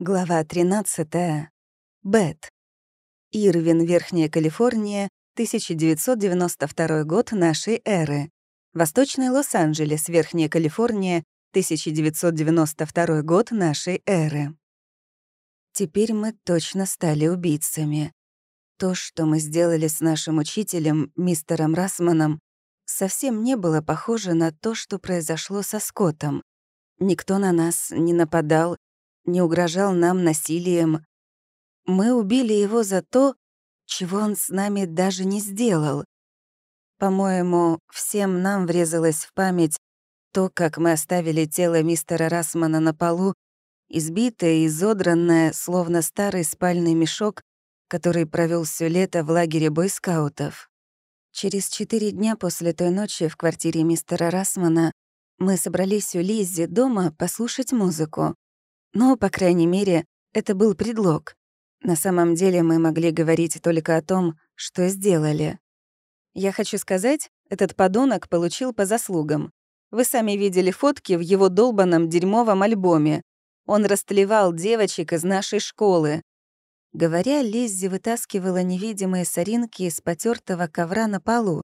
Глава 13. Бет. Ирвин, Верхняя Калифорния, 1992 год нашей эры. Восточный Лос-Анджелес, Верхняя Калифорния, 1992 год нашей эры. Теперь мы точно стали убийцами. То, что мы сделали с нашим учителем, мистером Расманом, совсем не было похоже на то, что произошло со Скоттом. Никто на нас не нападал, не угрожал нам насилием. Мы убили его за то, чего он с нами даже не сделал. По-моему, всем нам врезалось в память то, как мы оставили тело мистера Расмана на полу, избитое и изодранное, словно старый спальный мешок, который провел все лето в лагере бойскаутов. Через четыре дня после той ночи в квартире мистера Расмана мы собрались у Лиззи дома послушать музыку. Но, по крайней мере, это был предлог. На самом деле мы могли говорить только о том, что сделали. Я хочу сказать, этот подонок получил по заслугам. Вы сами видели фотки в его долбанном дерьмовом альбоме. Он растлевал девочек из нашей школы. Говоря, Лиззи вытаскивала невидимые соринки из потертого ковра на полу.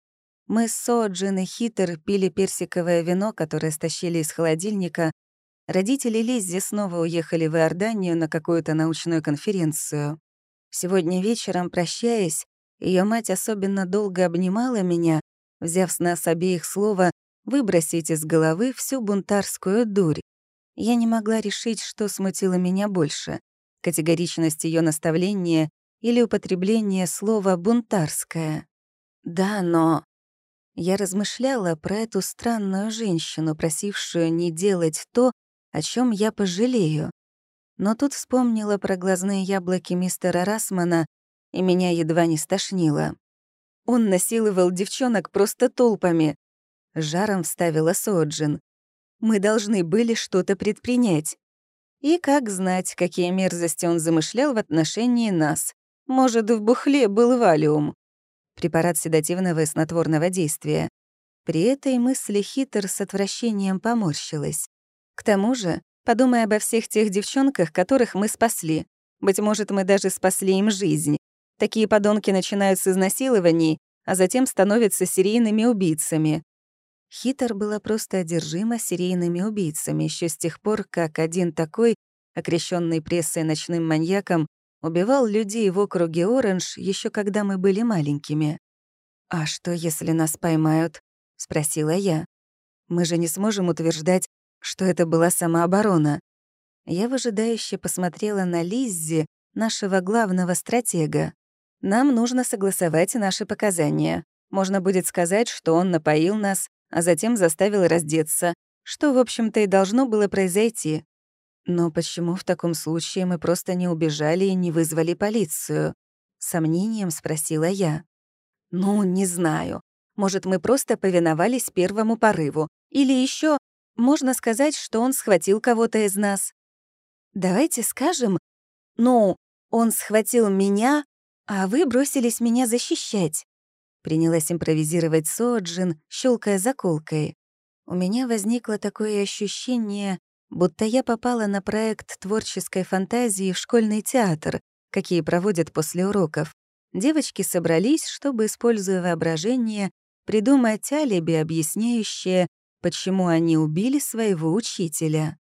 Мы с Соджин и Хитер пили персиковое вино, которое стащили из холодильника, Родители Лиззи снова уехали в Иорданию на какую-то научную конференцию. Сегодня вечером, прощаясь, ее мать особенно долго обнимала меня, взяв с нас обеих слова выбросить из головы всю бунтарскую дурь. Я не могла решить, что смутило меня больше — категоричность ее наставления или употребление слова «бунтарская». Да, но... Я размышляла про эту странную женщину, просившую не делать то, о чем я пожалею. Но тут вспомнила про глазные яблоки мистера Расмана, и меня едва не стошнило. Он насиловал девчонок просто толпами. Жаром вставила Соджин. Мы должны были что-то предпринять. И как знать, какие мерзости он замышлял в отношении нас. Может, в бухле был валиум. Препарат седативного и снотворного действия. При этой мысли Хитер с отвращением поморщилась. К тому же, подумай обо всех тех девчонках, которых мы спасли. Быть может, мы даже спасли им жизнь. Такие подонки начинают с изнасилований, а затем становятся серийными убийцами. Хитер была просто одержима серийными убийцами еще с тех пор, как один такой, окрещенный прессой ночным маньяком, убивал людей в округе Оранж еще когда мы были маленькими. «А что, если нас поймают?» — спросила я. «Мы же не сможем утверждать, что это была самооборона. Я выжидающе посмотрела на Лиззи, нашего главного стратега. Нам нужно согласовать наши показания. Можно будет сказать, что он напоил нас, а затем заставил раздеться, что, в общем-то, и должно было произойти. Но почему в таком случае мы просто не убежали и не вызвали полицию? Сомнением спросила я. Ну, не знаю. Может, мы просто повиновались первому порыву. Или еще можно сказать, что он схватил кого-то из нас. Давайте скажем, ну, он схватил меня, а вы бросились меня защищать. Принялась импровизировать Соджин, щелкая заколкой. У меня возникло такое ощущение, будто я попала на проект творческой фантазии в школьный театр, какие проводят после уроков. Девочки собрались, чтобы, используя воображение, придумать алиби, объясняющее, почему они убили своего учителя.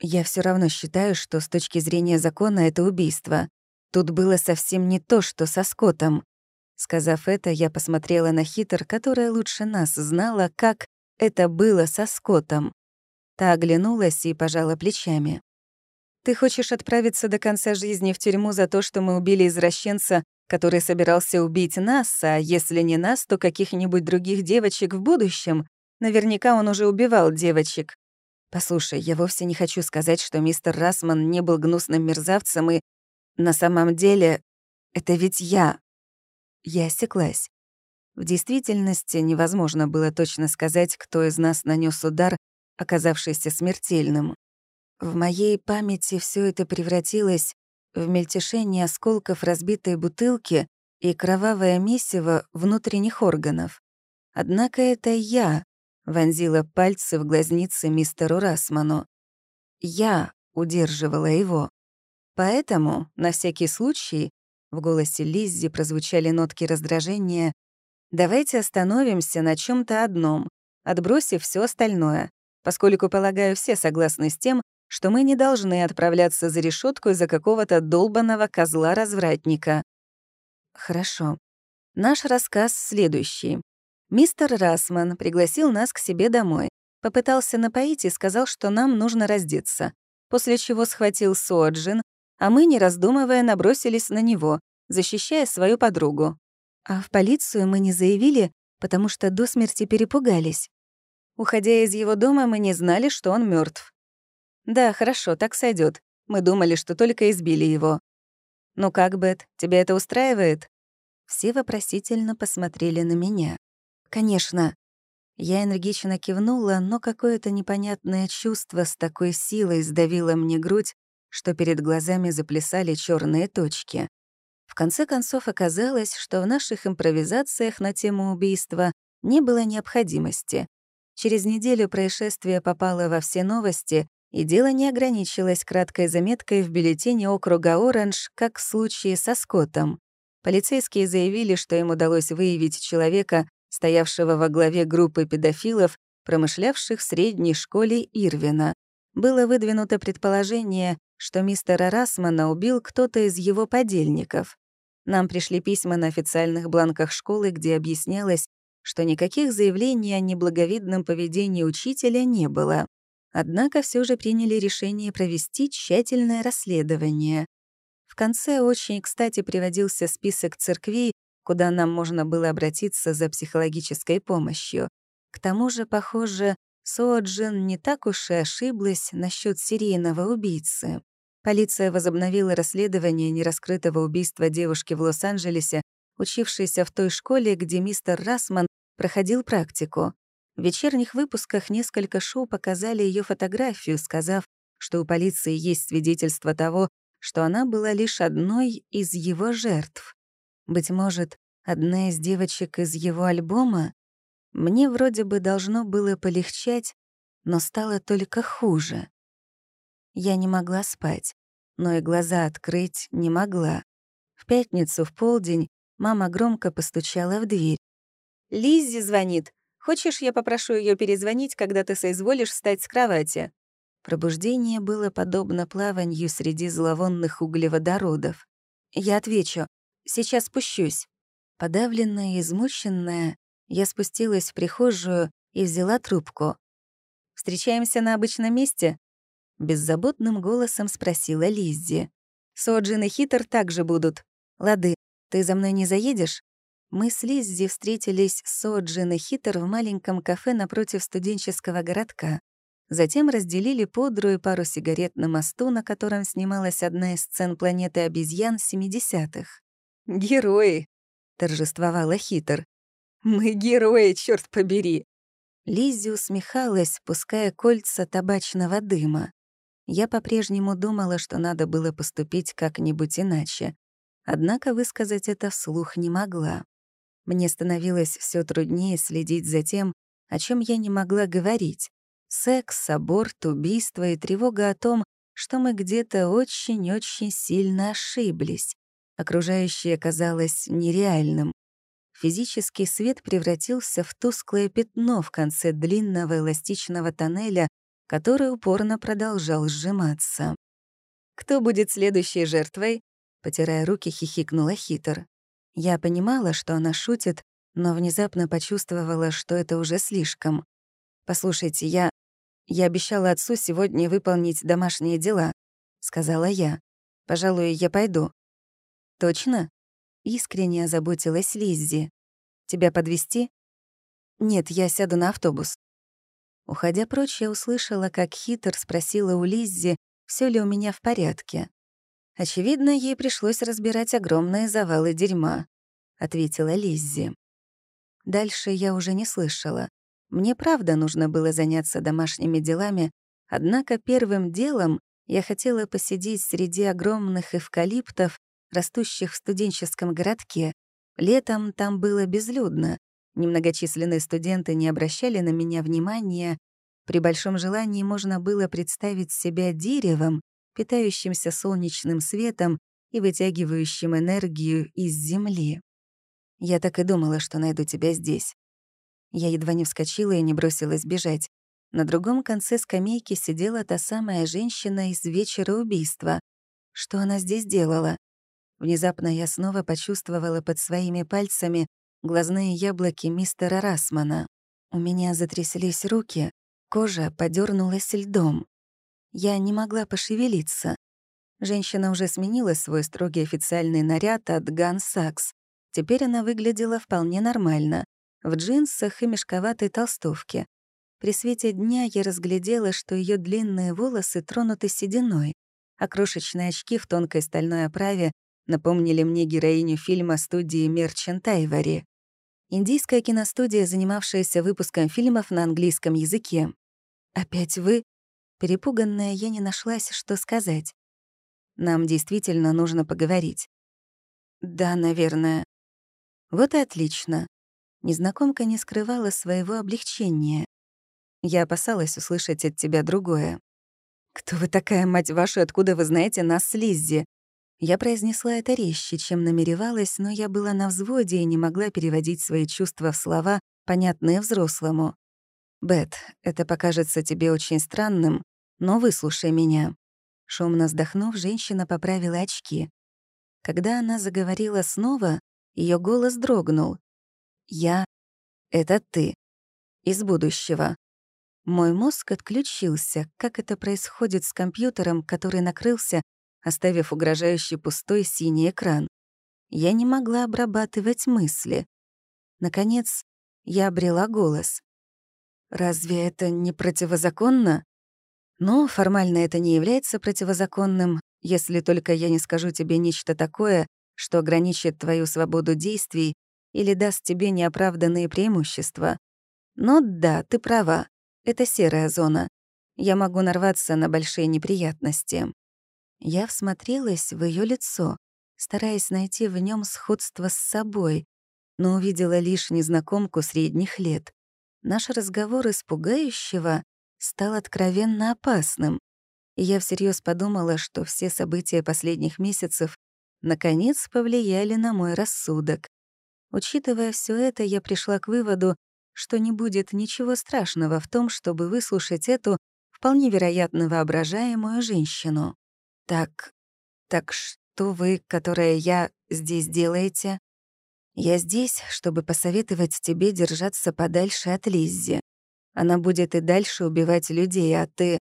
Я все равно считаю, что с точки зрения закона это убийство. Тут было совсем не то, что со Скоттом. Сказав это, я посмотрела на Хитер, которая лучше нас знала, как это было со Скоттом. Та оглянулась и пожала плечами. «Ты хочешь отправиться до конца жизни в тюрьму за то, что мы убили извращенца, который собирался убить нас, а если не нас, то каких-нибудь других девочек в будущем?» Наверняка он уже убивал девочек. Послушай, я вовсе не хочу сказать, что мистер Расман не был гнусным мерзавцем, и на самом деле это ведь я. Я осеклась. В действительности невозможно было точно сказать, кто из нас нанес удар, оказавшийся смертельным. В моей памяти все это превратилось в мельтешение осколков разбитой бутылки и кровавое месиво внутренних органов. Однако это я, вонзила пальцы в глазницы мистеру Расману. Я удерживала его. Поэтому, на всякий случай, в голосе Лиззи прозвучали нотки раздражения, давайте остановимся на чем то одном, отбросив все остальное, поскольку, полагаю, все согласны с тем, что мы не должны отправляться за решетку из-за какого-то долбанного козла-развратника. Хорошо. Наш рассказ следующий. Мистер Расман пригласил нас к себе домой, попытался напоить и сказал, что нам нужно раздеться, после чего схватил Соджин, а мы, не раздумывая, набросились на него, защищая свою подругу. А в полицию мы не заявили, потому что до смерти перепугались. Уходя из его дома, мы не знали, что он мертв. Да, хорошо, так сойдет. Мы думали, что только избили его. Ну как, Бет, тебя это устраивает? Все вопросительно посмотрели на меня. Конечно. Я энергично кивнула, но какое-то непонятное чувство с такой силой сдавило мне грудь, что перед глазами заплясали черные точки. В конце концов оказалось, что в наших импровизациях на тему убийства не было необходимости. Через неделю происшествие попало во все новости, и дело не ограничилось краткой заметкой в бюллетене округа Оранж, как в случае со Скоттом. Полицейские заявили, что им удалось выявить человека, стоявшего во главе группы педофилов, промышлявших в средней школе Ирвина. Было выдвинуто предположение, что мистера Расмана убил кто-то из его подельников. Нам пришли письма на официальных бланках школы, где объяснялось, что никаких заявлений о неблаговидном поведении учителя не было. Однако все же приняли решение провести тщательное расследование. В конце очень кстати приводился список церквей, куда нам можно было обратиться за психологической помощью. К тому же, похоже, Соджин не так уж и ошиблась насчет серийного убийцы. Полиция возобновила расследование нераскрытого убийства девушки в Лос-Анджелесе, учившейся в той школе, где мистер Расман проходил практику. В вечерних выпусках несколько шоу показали ее фотографию, сказав, что у полиции есть свидетельство того, что она была лишь одной из его жертв. Быть может, одна из девочек из его альбома? Мне вроде бы должно было полегчать, но стало только хуже. Я не могла спать, но и глаза открыть не могла. В пятницу в полдень мама громко постучала в дверь. «Лиззи звонит. Хочешь, я попрошу ее перезвонить, когда ты соизволишь встать с кровати?» Пробуждение было подобно плаванию среди зловонных углеводородов. Я отвечу. «Сейчас спущусь». Подавленная и измученная, я спустилась в прихожую и взяла трубку. «Встречаемся на обычном месте?» Беззаботным голосом спросила Лиззи. «Соджин и Хитер также будут. Лады, ты за мной не заедешь?» Мы с Лиззи встретились с Соджин и Хитер в маленьком кафе напротив студенческого городка. Затем разделили пудру и пару сигарет на мосту, на котором снималась одна из сцен планеты обезьян 70-х. «Герои!» — торжествовала Хитер. «Мы герои, черт побери!» Лиззи усмехалась, пуская кольца табачного дыма. Я по-прежнему думала, что надо было поступить как-нибудь иначе. Однако высказать это вслух не могла. Мне становилось все труднее следить за тем, о чем я не могла говорить. Секс, аборт, убийство и тревога о том, что мы где-то очень-очень сильно ошиблись. Окружающее казалось нереальным. Физический свет превратился в тусклое пятно в конце длинного эластичного тоннеля, который упорно продолжал сжиматься. «Кто будет следующей жертвой?» Потирая руки, хихикнула Хитер. Я понимала, что она шутит, но внезапно почувствовала, что это уже слишком. «Послушайте, я... Я обещала отцу сегодня выполнить домашние дела», — сказала я. «Пожалуй, я пойду». «Точно?» — искренне озаботилась Лиззи. «Тебя подвести? «Нет, я сяду на автобус». Уходя прочь, я услышала, как Хитер спросила у Лиззи, все ли у меня в порядке. Очевидно, ей пришлось разбирать огромные завалы дерьма, ответила Лиззи. Дальше я уже не слышала. Мне правда нужно было заняться домашними делами, однако первым делом я хотела посидеть среди огромных эвкалиптов, растущих в студенческом городке. Летом там было безлюдно, Немногочисленные студенты не обращали на меня внимания. При большом желании можно было представить себя деревом, питающимся солнечным светом и вытягивающим энергию из земли. Я так и думала, что найду тебя здесь. Я едва не вскочила и не бросилась бежать. На другом конце скамейки сидела та самая женщина из вечера убийства. Что она здесь делала? Внезапно я снова почувствовала под своими пальцами глазные яблоки мистера Расмана. У меня затряслись руки, кожа подернулась льдом. Я не могла пошевелиться. Женщина уже сменила свой строгий официальный наряд от Ган Сакс. Теперь она выглядела вполне нормально, в джинсах и мешковатой толстовке. При свете дня я разглядела, что ее длинные волосы тронуты сединой, а крошечные очки в тонкой стальной оправе напомнили мне героиню фильма студии Мерчант Айвори. Индийская киностудия, занимавшаяся выпуском фильмов на английском языке. «Опять вы?» Перепуганная, я не нашлась, что сказать. «Нам действительно нужно поговорить». «Да, наверное». «Вот и отлично». Незнакомка не скрывала своего облегчения. Я опасалась услышать от тебя другое. «Кто вы такая, мать ваша, откуда вы знаете нас с Лиззи?» Я произнесла это резче, чем намеревалась, но я была на взводе и не могла переводить свои чувства в слова, понятные взрослому. «Бет, это покажется тебе очень странным, но выслушай меня». Шумно вздохнув, женщина поправила очки. Когда она заговорила снова, ее голос дрогнул. «Я — это ты. Из будущего. Мой мозг отключился, как это происходит с компьютером, который накрылся оставив угрожающий пустой синий экран. Я не могла обрабатывать мысли. Наконец, я обрела голос. «Разве это не противозаконно?» «Ну, формально это не является противозаконным, если только я не скажу тебе нечто такое, что ограничит твою свободу действий или даст тебе неоправданные преимущества. Но да, ты права, это серая зона. Я могу нарваться на большие неприятности. Я всмотрелась в ее лицо, стараясь найти в нем сходство с собой, но увидела лишь незнакомку средних лет. Наш разговор испугающего стал откровенно опасным, и я всерьез подумала, что все события последних месяцев наконец повлияли на мой рассудок. Учитывая все это, я пришла к выводу, что не будет ничего страшного в том, чтобы выслушать эту вполне вероятно воображаемую женщину. «Так... так что вы, которая я, здесь делаете?» «Я здесь, чтобы посоветовать тебе держаться подальше от Лиззи. Она будет и дальше убивать людей, а ты...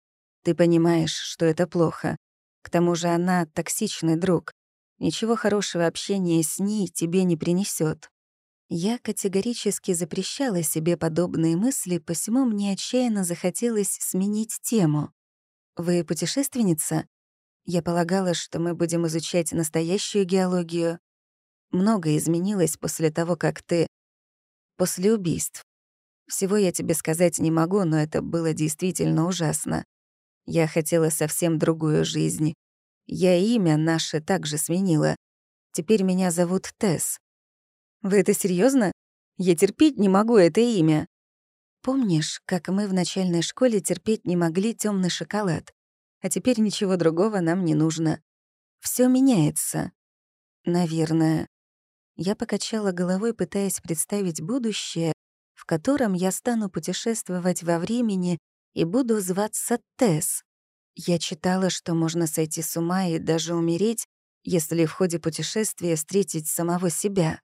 Ты понимаешь, что это плохо. К тому же она токсичный друг. Ничего хорошего общения с ней тебе не принесет. Я категорически запрещала себе подобные мысли, посему мне отчаянно захотелось сменить тему. «Вы путешественница?» Я полагала, что мы будем изучать настоящую геологию. Многое изменилось после того, как ты... После убийств. Всего я тебе сказать не могу, но это было действительно ужасно. Я хотела совсем другую жизнь. Я имя наше также сменила. Теперь меня зовут Тесс. Вы это серьезно? Я терпеть не могу это имя. Помнишь, как мы в начальной школе терпеть не могли темный шоколад? А теперь ничего другого нам не нужно. Все меняется. Наверное. Я покачала головой, пытаясь представить будущее, в котором я стану путешествовать во времени и буду зваться Тесс. Я читала, что можно сойти с ума и даже умереть, если в ходе путешествия встретить самого себя.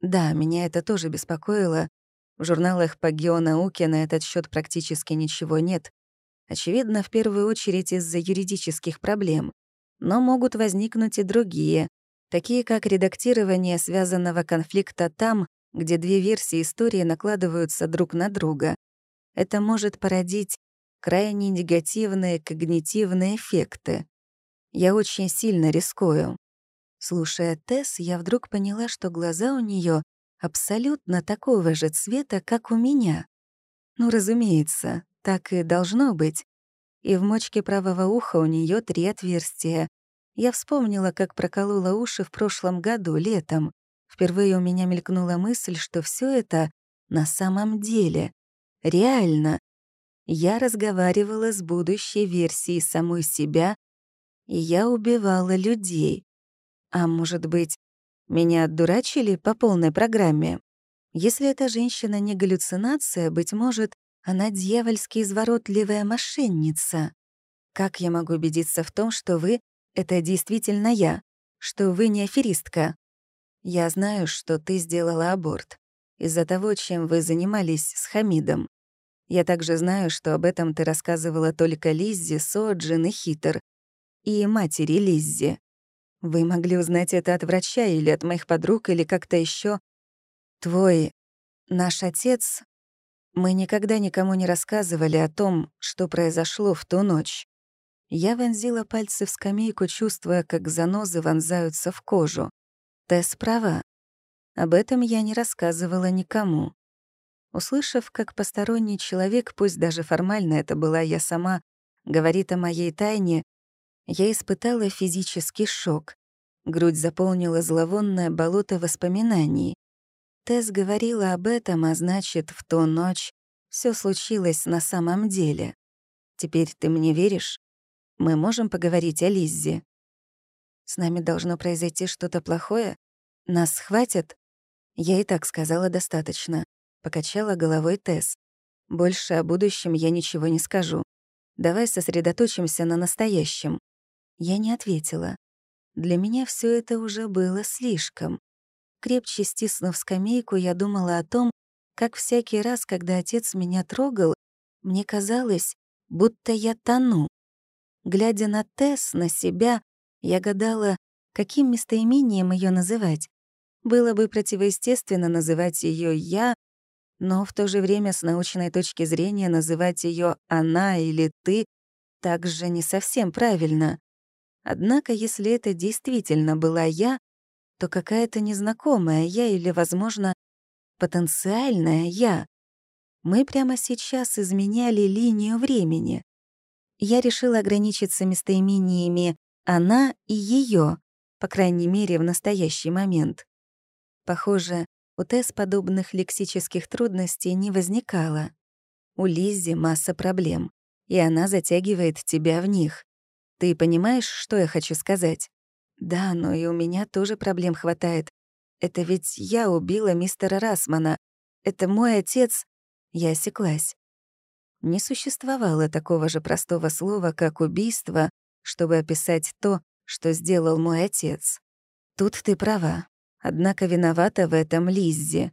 Да, меня это тоже беспокоило. В журналах по геонауке на этот счет практически ничего нет, Очевидно, в первую очередь из-за юридических проблем. Но могут возникнуть и другие, такие как редактирование связанного конфликта там, где две версии истории накладываются друг на друга. Это может породить крайне негативные когнитивные эффекты. Я очень сильно рискую. Слушая Тесс, я вдруг поняла, что глаза у нее абсолютно такого же цвета, как у меня. Ну, разумеется, так и должно быть. И в мочке правого уха у нее три отверстия. Я вспомнила, как проколола уши в прошлом году, летом. Впервые у меня мелькнула мысль, что все это на самом деле. Реально. Я разговаривала с будущей версией самой себя И я убивала людей. А может быть, меня отдурачили по полной программе? Если эта женщина не галлюцинация, быть может, она дьявольски изворотливая мошенница. Как я могу убедиться в том, что вы — это действительно я, что вы не аферистка? Я знаю, что ты сделала аборт из-за того, чем вы занимались с Хамидом. Я также знаю, что об этом ты рассказывала только Лиззи, Соджин и Хитер, и матери Лиззи. Вы могли узнать это от врача или от моих подруг, или как-то еще. Твой, наш отец... Мы никогда никому не рассказывали о том, что произошло в ту ночь. Я вонзила пальцы в скамейку, чувствуя, как занозы вонзаются в кожу. Тесс права. Об этом я не рассказывала никому. Услышав, как посторонний человек, пусть даже формально это была я сама, говорит о моей тайне, я испытала физический шок. Грудь заполнила зловонное болото воспоминаний. Тесс говорила об этом, а значит, в ту ночь все случилось на самом деле. Теперь ты мне веришь? Мы можем поговорить о Лиззе. С нами должно произойти что-то плохое? Нас схватят? Я и так сказала достаточно. Покачала головой Тесс. Больше о будущем я ничего не скажу. Давай сосредоточимся на настоящем. Я не ответила. Для меня все это уже было слишком. Крепче стиснув скамейку, я думала о том, как всякий раз, когда отец меня трогал, мне казалось, будто я тону. Глядя на Тесс, на себя, я гадала, каким местоимением ее называть. Было бы противоестественно называть ее «я», но в то же время с научной точки зрения называть ее «она» или «ты» также не совсем правильно. Однако, если это действительно была я, то какая-то незнакомая я или, возможно, потенциальная я. Мы прямо сейчас изменяли линию времени. Я решила ограничиться местоимениями «она» и «ее», по крайней мере, в настоящий момент. Похоже, у Тесс подобных лексических трудностей не возникало. У Лиззи масса проблем, и она затягивает тебя в них. Ты понимаешь, что я хочу сказать? Да, но и у меня тоже проблем хватает. Это ведь я убила мистера Расмана. Это мой отец. Я осеклась. Не существовало такого же простого слова, как убийство, чтобы описать то, что сделал мой отец. Тут ты права. Однако виновата в этом Лиззи.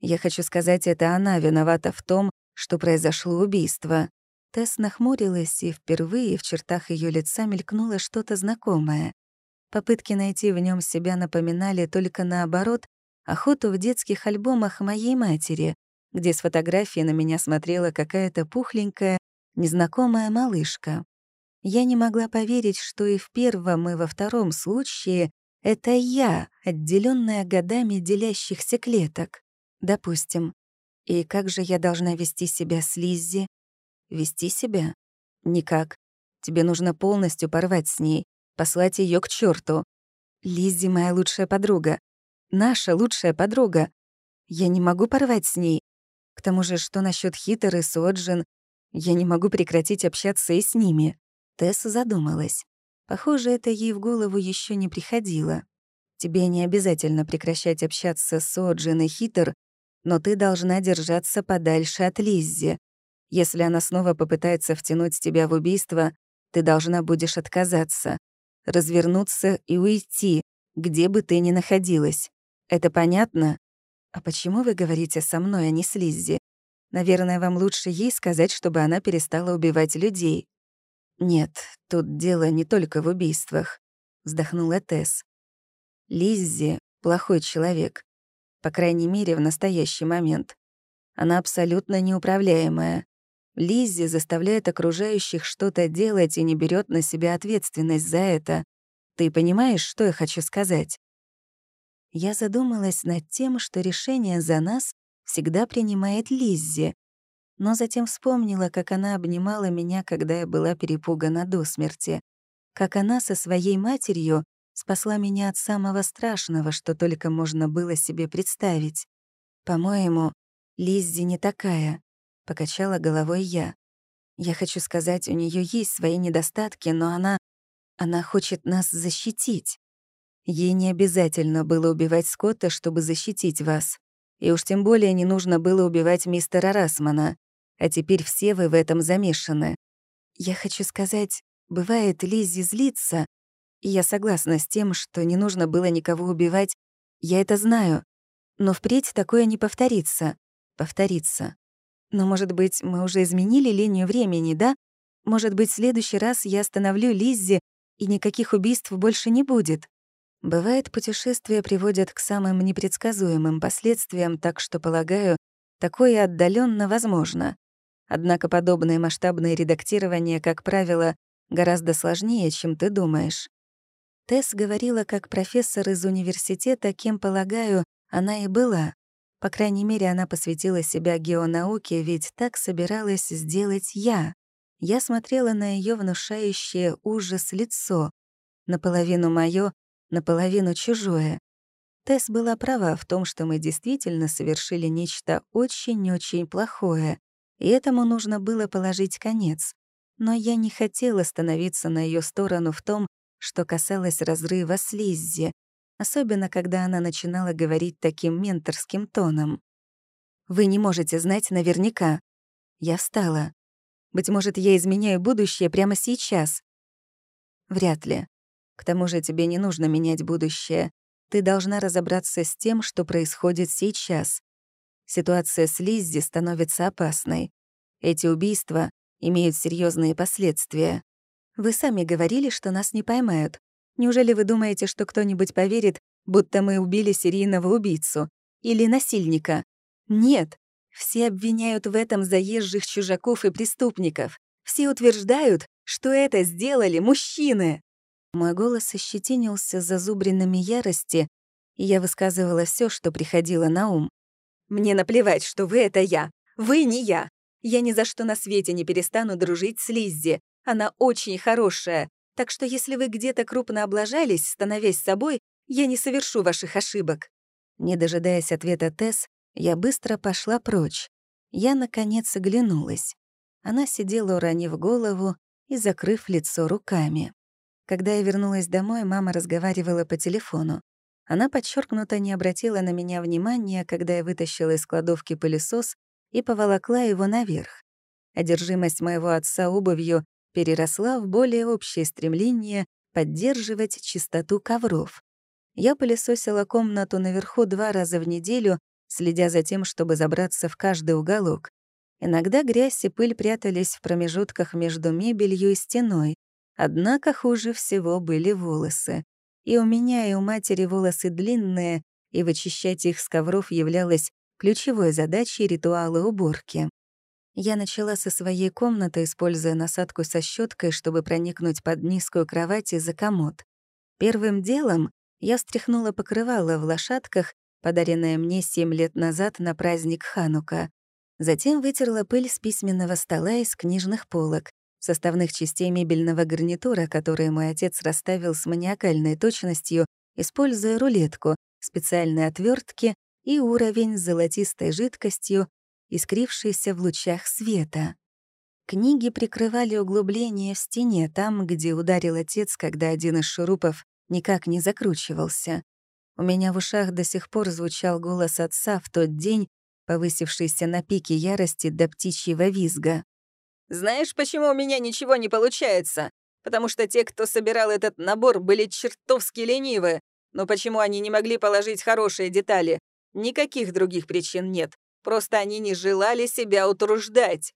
Я хочу сказать, это она виновата в том, что произошло убийство. Тесс нахмурилась, и впервые в чертах ее лица мелькнуло что-то знакомое. Попытки найти в нем себя напоминали только наоборот охоту в детских альбомах моей матери, где с фотографии на меня смотрела какая-то пухленькая, незнакомая малышка. Я не могла поверить, что и в первом, и во втором случае это я, отделенная годами делящихся клеток. Допустим. И как же я должна вести себя с Лиззи? Вести себя? Никак. Тебе нужно полностью порвать с ней, послать ее к черту. Лиззи моя лучшая подруга. Наша лучшая подруга. Я не могу порвать с ней. К тому же, что насчет Хитер и Соджин? Я не могу прекратить общаться и с ними. Тесса задумалась. Похоже, это ей в голову еще не приходило. Тебе не обязательно прекращать общаться с Оджин и Хитер, но ты должна держаться подальше от Лиззи. Если она снова попытается втянуть тебя в убийство, ты должна будешь отказаться, развернуться и уйти, где бы ты ни находилась. Это понятно? А почему вы говорите со мной, а не с Лиззи? Наверное, вам лучше ей сказать, чтобы она перестала убивать людей. «Нет, тут дело не только в убийствах», — вздохнула Тесс. «Лиззи — плохой человек. По крайней мере, в настоящий момент. Она абсолютно неуправляемая. Лиззи заставляет окружающих что-то делать и не берет на себя ответственность за это. Ты понимаешь, что я хочу сказать?» Я задумалась над тем, что решение за нас всегда принимает Лиззи, но затем вспомнила, как она обнимала меня, когда я была перепугана до смерти, как она со своей матерью спасла меня от самого страшного, что только можно было себе представить. «По-моему, Лиззи не такая», — покачала головой я. «Я хочу сказать, у нее есть свои недостатки, но она... Она хочет нас защитить. Ей не обязательно было убивать Скотта, чтобы защитить вас. И уж тем более не нужно было убивать мистера Расмана. А теперь все вы в этом замешаны. Я хочу сказать, бывает, Лиззи злится, и я согласна с тем, что не нужно было никого убивать. Я это знаю. Но впредь такое не повторится. Повторится. Но, может быть, мы уже изменили линию времени, да? Может быть, в следующий раз я остановлю Лиззи, и никаких убийств больше не будет. Бывает, путешествия приводят к самым непредсказуемым последствиям, так что, полагаю, такое отдаленно возможно. Однако подобное масштабное редактирование, как правило, гораздо сложнее, чем ты думаешь. Тесс говорила как профессор из университета, кем, полагаю, она и была. По крайней мере, она посвятила себя геонауке, ведь так собиралась сделать я. Я смотрела на ее внушающее ужас лицо, наполовину моё, наполовину чужое. Тесс была права в том, что мы действительно совершили нечто очень-очень плохое, и этому нужно было положить конец. Но я не хотела становиться на ее сторону в том, что касалось разрыва с Лиззи, особенно когда она начинала говорить таким менторским тоном. «Вы не можете знать наверняка». Я встала. «Быть может, я изменяю будущее прямо сейчас?» «Вряд ли. К тому же тебе не нужно менять будущее. Ты должна разобраться с тем, что происходит сейчас. Ситуация с Лиззи становится опасной. Эти убийства имеют серьезные последствия. Вы сами говорили, что нас не поймают. Неужели вы думаете, что кто-нибудь поверит, будто мы убили серийного убийцу или насильника? Нет. Все обвиняют в этом заезжих чужаков и преступников. Все утверждают, что это сделали мужчины. Мой голос ощетинился зазубринами ярости, и я высказывала все, что приходило на ум. «Мне наплевать, что вы — это я. Вы не я. Я ни за что на свете не перестану дружить с Лиззи. Она очень хорошая. Так что если вы где-то крупно облажались, становясь собой, я не совершу ваших ошибок». Не дожидаясь ответа Тесс, я быстро пошла прочь. Я, наконец, оглянулась. Она сидела, уронив голову и закрыв лицо руками. Когда я вернулась домой, мама разговаривала по телефону. Она подчеркнуто не обратила на меня внимания, когда я вытащила из кладовки пылесос и поволокла его наверх. Одержимость моего отца обувью переросла в более общее стремление поддерживать чистоту ковров. Я пылесосила комнату наверху два раза в неделю, следя за тем, чтобы забраться в каждый уголок. Иногда грязь и пыль прятались в промежутках между мебелью и стеной, Однако хуже всего были волосы. И у меня, и у матери волосы длинные, и вычищать их с ковров являлось ключевой задачей ритуала уборки. Я начала со своей комнаты, используя насадку со щеткой, чтобы проникнуть под низкую кровать и за комод. Первым делом я встряхнула покрывало в лошадках, подаренное мне семь лет назад на праздник Ханука. Затем вытерла пыль с письменного стола из книжных полок, составных частей мебельного гарнитура, которые мой отец расставил с маниакальной точностью, используя рулетку, специальные отвертки и уровень с золотистой жидкостью, искрившейся в лучах света. Книги прикрывали углубление в стене там, где ударил отец, когда один из шурупов никак не закручивался. У меня в ушах до сих пор звучал голос отца в тот день, повысившийся на пике ярости до птичьего визга. Знаешь, почему у меня ничего не получается? Потому что те, кто собирал этот набор, были чертовски ленивы. Но почему они не могли положить хорошие детали? Никаких других причин нет. Просто они не желали себя утруждать.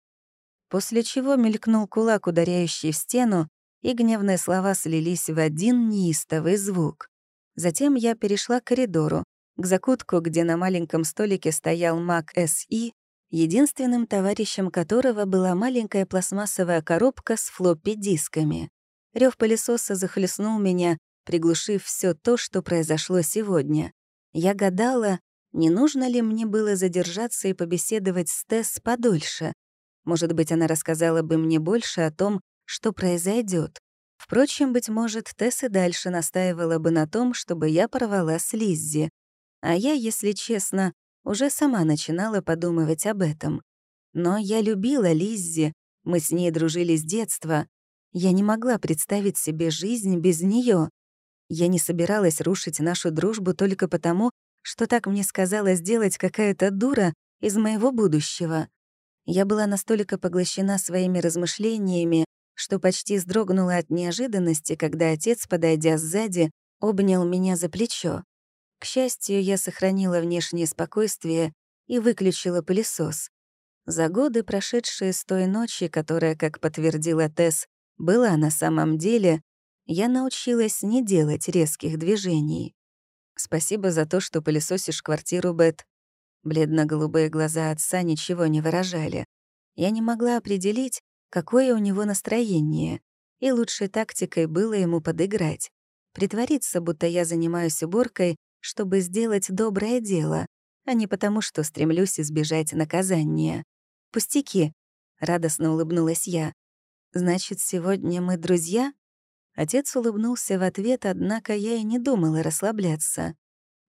После чего мелькнул кулак, ударяющий в стену, и гневные слова слились в один неистовый звук. Затем я перешла к коридору, к закутку, где на маленьком столике стоял Mac SE единственным товарищем которого была маленькая пластмассовая коробка с флоппи-дисками. Рёв пылесоса захлестнул меня, приглушив все то, что произошло сегодня. Я гадала, не нужно ли мне было задержаться и побеседовать с Тесс подольше. Может быть, она рассказала бы мне больше о том, что произойдет. Впрочем, быть может, Тесс и дальше настаивала бы на том, чтобы я порвала с Лиззи. А я, если честно, уже сама начинала подумывать об этом. Но я любила Лиззи, мы с ней дружили с детства. Я не могла представить себе жизнь без нее. Я не собиралась рушить нашу дружбу только потому, что так мне сказала сделать какая-то дура из моего будущего. Я была настолько поглощена своими размышлениями, что почти вздрогнула от неожиданности, когда отец, подойдя сзади, обнял меня за плечо. К счастью, я сохранила внешнее спокойствие и выключила пылесос. За годы, прошедшие с той ночи, которая, как подтвердила Тесс, была на самом деле, я научилась не делать резких движений. Спасибо за то, что пылесосишь квартиру, Бет. Бледно-голубые глаза отца ничего не выражали. Я не могла определить, какое у него настроение, и лучшей тактикой было ему подыграть. Притвориться, будто я занимаюсь уборкой, чтобы сделать доброе дело, а не потому, что стремлюсь избежать наказания. «Пустяки», — радостно улыбнулась я. «Значит, сегодня мы друзья?» Отец улыбнулся в ответ, однако я и не думала расслабляться.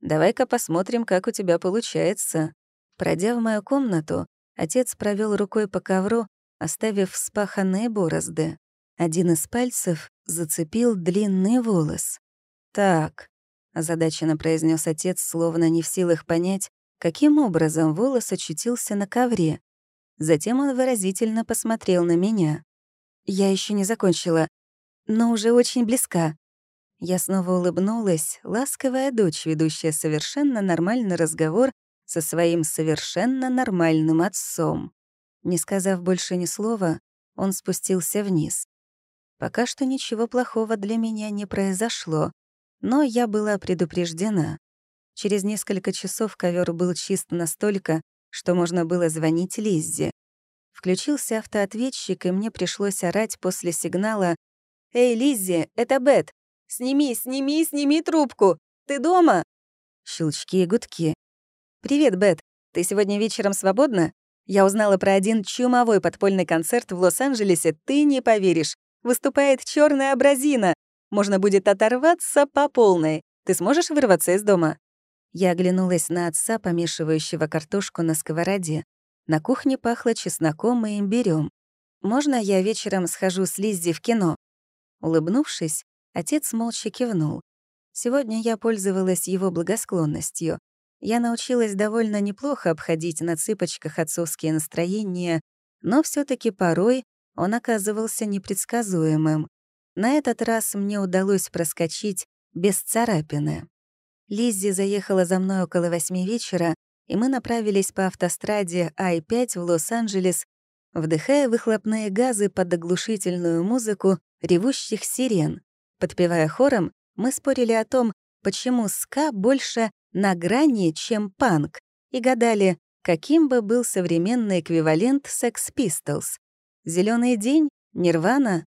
«Давай-ка посмотрим, как у тебя получается». Пройдя в мою комнату, отец провел рукой по ковру, оставив вспаханные борозды. Один из пальцев зацепил длинный волос. «Так», — озадаченно произнес отец, словно не в силах понять, каким образом волос очутился на ковре. Затем он выразительно посмотрел на меня. Я еще не закончила, но уже очень близка. Я снова улыбнулась, ласковая дочь, ведущая совершенно нормальный разговор со своим совершенно нормальным отцом. Не сказав больше ни слова, он спустился вниз. Пока что ничего плохого для меня не произошло, но я была предупреждена. Через несколько часов ковер был чист настолько, что можно было звонить Лиззе. Включился автоответчик, и мне пришлось орать после сигнала «Эй, Лиззи, это Бет! Сними, сними, сними трубку! Ты дома?» Щелчки и гудки. «Привет, Бет. Ты сегодня вечером свободна? Я узнала про один чумовой подпольный концерт в Лос-Анджелесе, ты не поверишь. Выступает черная абразина. Можно будет оторваться по полной. Ты сможешь вырваться из дома?» Я оглянулась на отца, помешивающего картошку на сковороде. На кухне пахло чесноком и имбирём. «Можно я вечером схожу с Лиззи в кино?» Улыбнувшись, отец молча кивнул. Сегодня я пользовалась его благосклонностью. Я научилась довольно неплохо обходить на цыпочках отцовские настроения, но все таки порой он оказывался непредсказуемым. На этот раз мне удалось проскочить без царапины. Лиззи заехала за мной около восьми вечера, и мы направились по автостраде Ай-5 в Лос-Анджелес, вдыхая выхлопные газы под оглушительную музыку ревущих сирен. Подпевая хором, мы спорили о том, почему ска больше на грани, чем панк, и гадали, каким бы был современный эквивалент Sex Pistols. Зеленый день, Нирвана.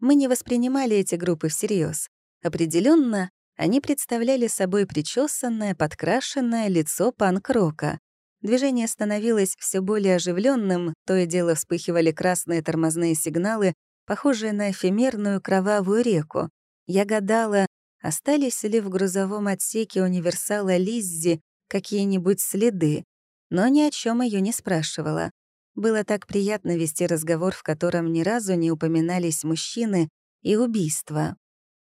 Мы не воспринимали эти группы всерьез. Определенно, они представляли собой причесанное, подкрашенное лицо панк-рока. Движение становилось все более оживленным, то и дело вспыхивали красные тормозные сигналы, похожие на эфемерную кровавую реку. Я гадала, остались ли в грузовом отсеке универсала Лиззи какие-нибудь следы, но ни о чем ее не спрашивала. Было так приятно вести разговор, в котором ни разу не упоминались мужчины и убийства.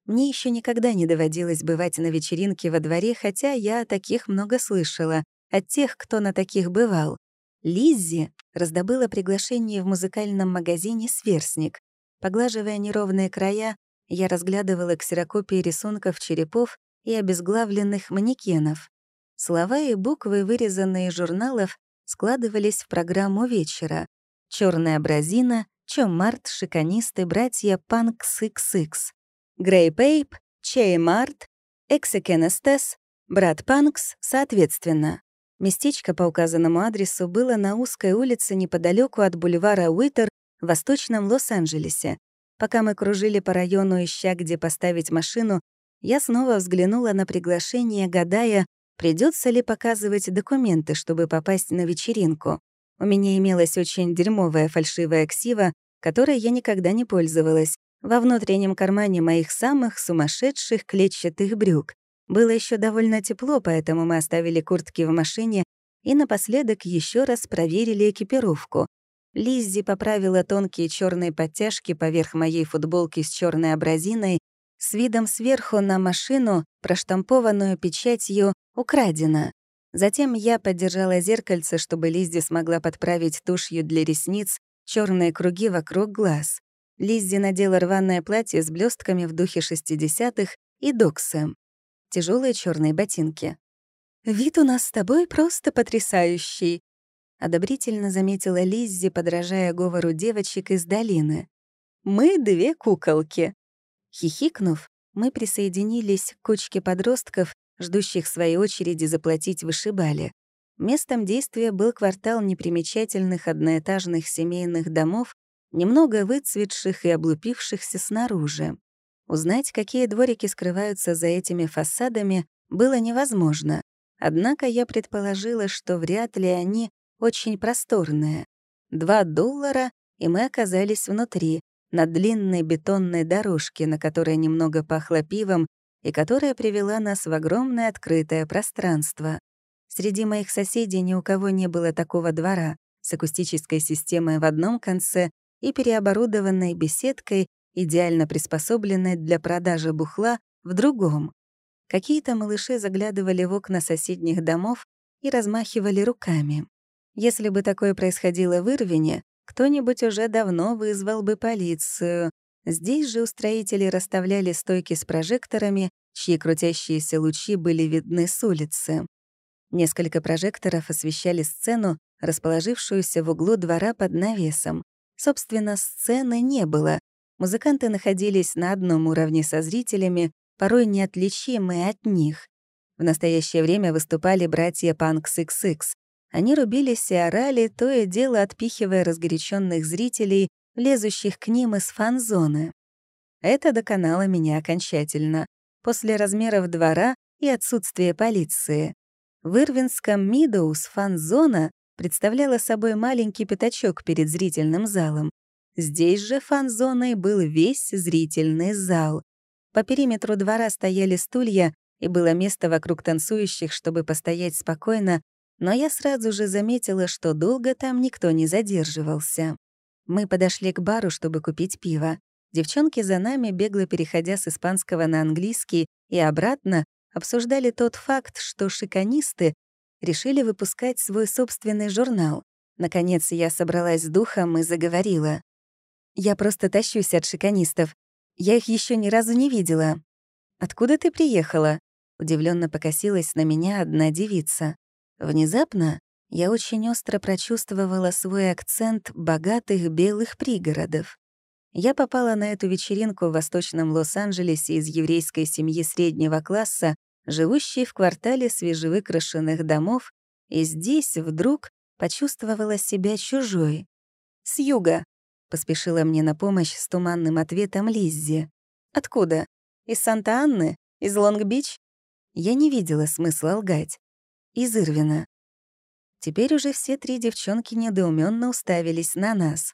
Мне еще никогда не доводилось бывать на вечеринке во дворе, хотя я о таких много слышала, от тех, кто на таких бывал. Лиззи раздобыла приглашение в музыкальном магазине «Сверстник». Поглаживая неровные края, я разглядывала ксерокопии рисунков черепов и обезглавленных манекенов. Слова и буквы, вырезанные из журналов, складывались в программу вечера. Черная бразина, Чом Март, шиканисты, братья Панкс XX. Грей Пейп, Чей Март, Эксекенестес, брат Панкс, соответственно. Местечко по указанному адресу было на узкой улице неподалеку от бульвара Уитер в восточном Лос-Анджелесе. Пока мы кружили по району, ища, где поставить машину, я снова взглянула на приглашение, гадая, придется ли показывать документы, чтобы попасть на вечеринку. У меня имелась очень дерьмовая фальшивая ксива, которой я никогда не пользовалась, во внутреннем кармане моих самых сумасшедших клетчатых брюк. Было еще довольно тепло, поэтому мы оставили куртки в машине и напоследок еще раз проверили экипировку. Лиззи поправила тонкие черные подтяжки поверх моей футболки с черной абразиной с видом сверху на машину, проштампованную печатью «Украдено». Затем я поддержала зеркальце, чтобы Лиззи смогла подправить тушью для ресниц черные круги вокруг глаз. Лиззи надела рваное платье с блестками в духе 60-х и доксы. Тяжелые черные ботинки. «Вид у нас с тобой просто потрясающий», — одобрительно заметила Лиззи, подражая говору девочек из долины. «Мы две куколки». Хихикнув, мы присоединились к кучке подростков, ждущих своей очереди заплатить вышибали. Местом действия был квартал непримечательных одноэтажных семейных домов, немного выцветших и облупившихся снаружи. Узнать, какие дворики скрываются за этими фасадами, было невозможно. Однако я предположила, что вряд ли они очень просторные. Два доллара, и мы оказались внутри, на длинной бетонной дорожке, на которой немного пахло пивом и которая привела нас в огромное открытое пространство. Среди моих соседей ни у кого не было такого двора с акустической системой в одном конце и переоборудованной беседкой, идеально приспособленной для продажи бухла, в другом. Какие-то малыши заглядывали в окна соседних домов и размахивали руками. Если бы такое происходило в Ирвине, кто-нибудь уже давно вызвал бы полицию. Здесь же устроители расставляли стойки с прожекторами, чьи крутящиеся лучи были видны с улицы. Несколько прожекторов освещали сцену, расположившуюся в углу двора под навесом. Собственно, сцены не было. Музыканты находились на одном уровне со зрителями, порой неотличимые от них. В настоящее время выступали братья Панкс XX. Они рубились и орали, то и дело отпихивая разгоряченных зрителей, лезущих к ним из фан-зоны. Это доконало меня окончательно. После размеров двора и отсутствия полиции. В Ирвинском Мидоус фан-зона представляла собой маленький пятачок перед зрительным залом. Здесь же фан-зоной был весь зрительный зал. По периметру двора стояли стулья, и было место вокруг танцующих, чтобы постоять спокойно, но я сразу же заметила, что долго там никто не задерживался. Мы подошли к бару, чтобы купить пиво. Девчонки за нами, бегло переходя с испанского на английский и обратно, обсуждали тот факт, что шиканисты решили выпускать свой собственный журнал. Наконец я собралась с духом и заговорила. «Я просто тащусь от шиканистов. Я их еще ни разу не видела». «Откуда ты приехала?» Удивленно покосилась на меня одна девица. Внезапно я очень остро прочувствовала свой акцент богатых белых пригородов. Я попала на эту вечеринку в Восточном Лос-Анджелесе из еврейской семьи среднего класса, живущей в квартале свежевыкрашенных домов, и здесь вдруг почувствовала себя чужой. «С юга», — поспешила мне на помощь с туманным ответом Лиззи. «Откуда? Из Санта-Анны? Из Лонг-Бич?» Я не видела смысла лгать. «Из Ирвина». Теперь уже все три девчонки недоуменно уставились на нас.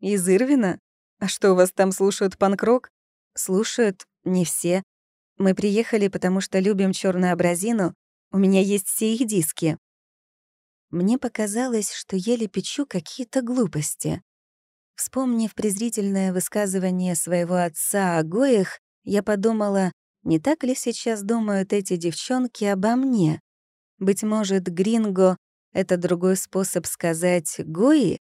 «Из Ирвина? А что, у вас там слушают панк-рок?» «Слушают не все. Мы приехали, потому что любим черную абразину. У меня есть все их диски». Мне показалось, что еле печу какие-то глупости. Вспомнив презрительное высказывание своего отца о Гоях, я подумала, не так ли сейчас думают эти девчонки обо мне? Быть может, гринго — это другой способ сказать «гои»?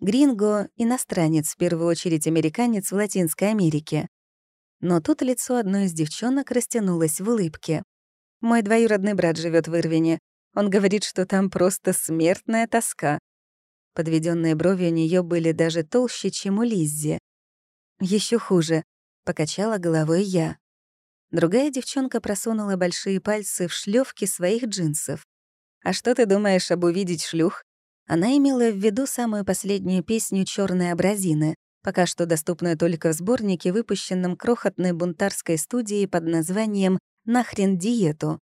Гринго — иностранец, в первую очередь американец в Латинской Америке. Но тут лицо одной из девчонок растянулось в улыбке. «Мой двоюродный брат живет в Ирвине. Он говорит, что там просто смертная тоска». Подведенные брови у нее были даже толще, чем у Лиззи. Еще хуже», — покачала головой я. Другая девчонка просунула большие пальцы в шлёвки своих джинсов. «А что ты думаешь об увидеть шлюх?» Она имела в виду самую последнюю песню «Чёрные абразины», пока что доступную только в сборнике, выпущенном крохотной бунтарской студией под названием «Нахрен диету».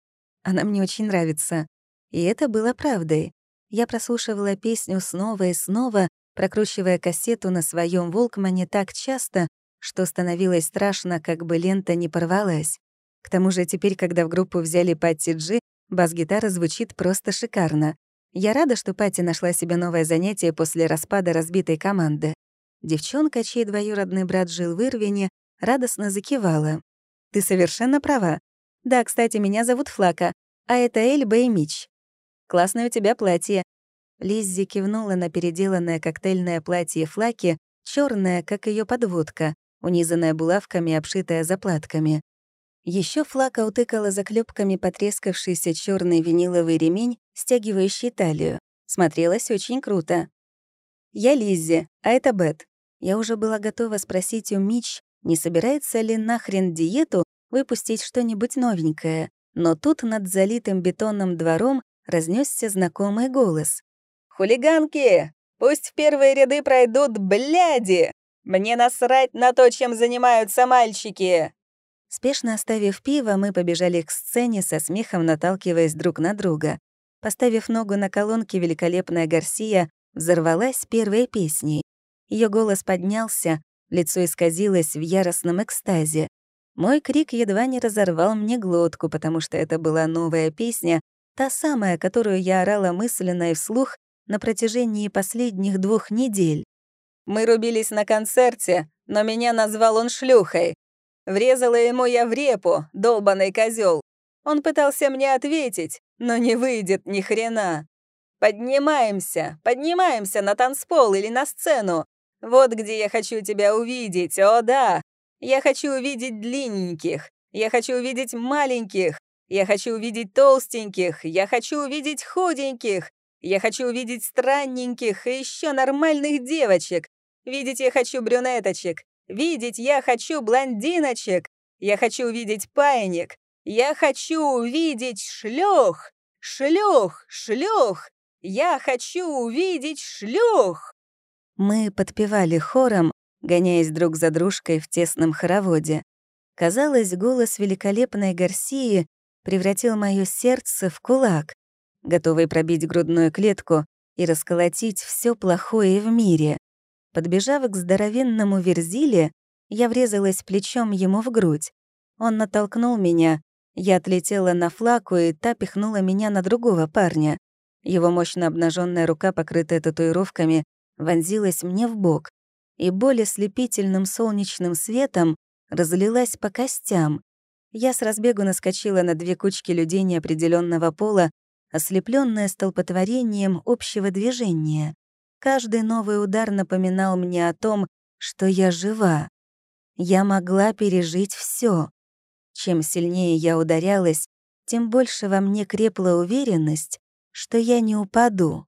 Она мне очень нравится. И это было правдой. Я прослушивала песню снова и снова, прокручивая кассету на своем Волкмане так часто, что становилось страшно, как бы лента не порвалась. К тому же теперь, когда в группу взяли Патти Джи, бас-гитара звучит просто шикарно. Я рада, что Пати нашла себе новое занятие после распада разбитой команды. Девчонка, чей двоюродный брат жил в Ирвине, радостно закивала. «Ты совершенно права. Да, кстати, меня зовут Флака, а это Эльба и Мич. Классное у тебя платье». Лиззи кивнула на переделанное коктейльное платье Флаки, черное, как ее подводка, унизанное булавками, обшитое заплатками. Еще Флака утыкала заклепками потрескавшийся черный виниловый ремень, стягивающий талию. Смотрелось очень круто. «Я Лиззи, а это Бет». Я уже была готова спросить у Мич, не собирается ли нахрен диету выпустить что-нибудь новенькое, но тут над залитым бетонным двором разнесся знакомый голос. «Хулиганки! Пусть в первые ряды пройдут бляди! Мне насрать на то, чем занимаются мальчики!» Спешно оставив пиво, мы побежали к сцене со смехом, наталкиваясь друг на друга. Поставив ногу на колонке, великолепная Гарсия взорвалась первой песней. Ее голос поднялся, лицо исказилось в яростном экстазе. Мой крик едва не разорвал мне глотку, потому что это была новая песня, та самая, которую я орала мысленно и вслух на протяжении последних двух недель. «Мы рубились на концерте, но меня назвал он шлюхой. Врезала ему я в репу, долбаный козел. Он пытался мне ответить, но не выйдет ни хрена. Поднимаемся, поднимаемся на танцпол или на сцену. Вот где я хочу тебя увидеть, о да. Я хочу увидеть длинненьких, я хочу увидеть маленьких, я хочу увидеть толстеньких, я хочу увидеть худеньких, я хочу увидеть странненьких и еще нормальных девочек. Видеть я хочу брюнеточек, Видеть я хочу блондиночек. Я хочу увидеть паяник. Я хочу увидеть шлюх. Шлюх, шлюх. Я хочу увидеть шлюх. Мы подпевали хором, гоняясь друг за дружкой в тесном хороводе. Казалось, голос великолепной Гарсии превратил мое сердце в кулак, готовый пробить грудную клетку и расколотить все плохое в мире. Подбежав к здоровенному верзиле, я врезалась плечом ему в грудь. Он натолкнул меня, я отлетела на флаку, и та пихнула меня на другого парня. Его мощно обнаженная рука, покрытая татуировками, вонзилась мне в бок, и боль ослепительным солнечным светом разлилась по костям. Я с разбегу наскочила на две кучки людей неопределенного пола, ослепленная столпотворением общего движения. Каждый новый удар напоминал мне о том, что я жива. Я могла пережить все. Чем сильнее я ударялась, тем больше во мне крепла уверенность, что я не упаду.